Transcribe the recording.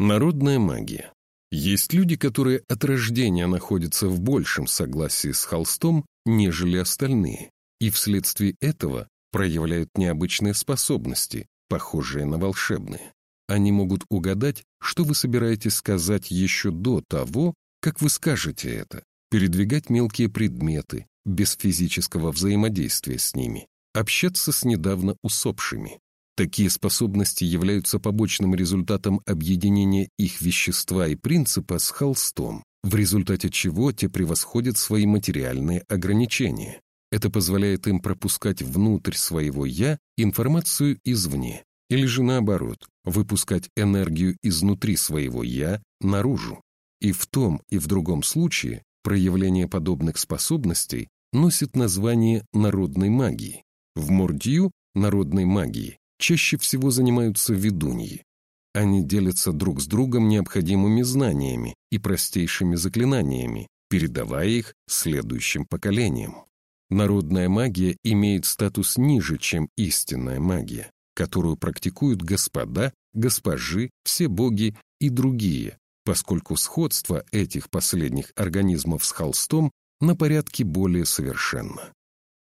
Народная магия. Есть люди, которые от рождения находятся в большем согласии с холстом, нежели остальные, и вследствие этого проявляют необычные способности, похожие на волшебные. Они могут угадать, что вы собираетесь сказать еще до того, как вы скажете это, передвигать мелкие предметы без физического взаимодействия с ними, общаться с недавно усопшими, Такие способности являются побочным результатом объединения их вещества и принципа с холстом, в результате чего те превосходят свои материальные ограничения. Это позволяет им пропускать внутрь своего «я» информацию извне, или же наоборот, выпускать энергию изнутри своего «я» наружу. И в том, и в другом случае проявление подобных способностей носит название народной магии. В Мордью – народной магии чаще всего занимаются ведуньи. Они делятся друг с другом необходимыми знаниями и простейшими заклинаниями, передавая их следующим поколениям. Народная магия имеет статус ниже, чем истинная магия, которую практикуют господа, госпожи, все боги и другие, поскольку сходство этих последних организмов с холстом на порядке более совершенно.